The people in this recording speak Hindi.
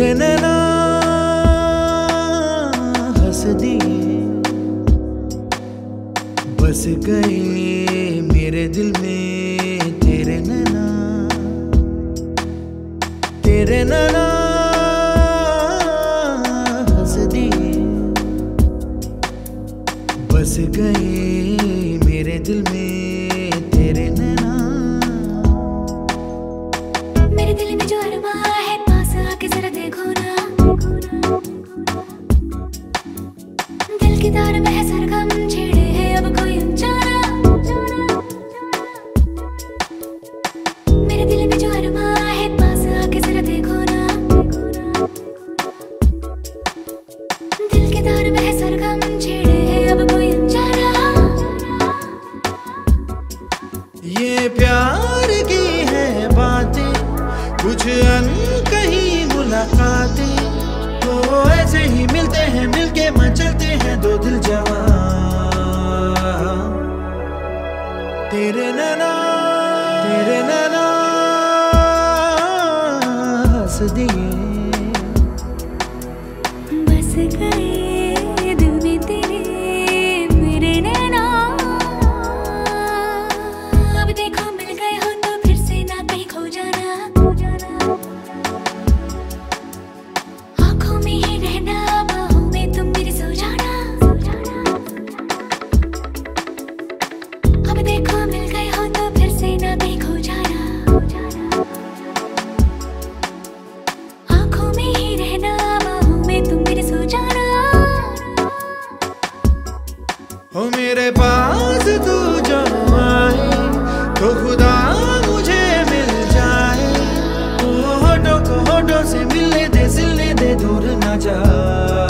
तेरे नैना हंस दिए। बस गए मेरे दिल में तेरे नैना। तेरे नैना, हंस दिए। बस गए मेरे दिल में तेरे नैना। मेरे दिल में जो अरमा है जरा देखो ना। दिल की तार में है सरगम, छेड़े है अब कोई अनजाना मेरे दिल में जो अरमा है, पास आके जरा देखो ना। दिल की तार में है सरगम, छेड़े है अब कोई अनजाना ये प्यार मुलाकातें। तो ऐसे ही मिलते हैं, मिलके मचलते हैं, दो दिल जवां तेरे नैना तेरे नैना हंस दिए दे दूर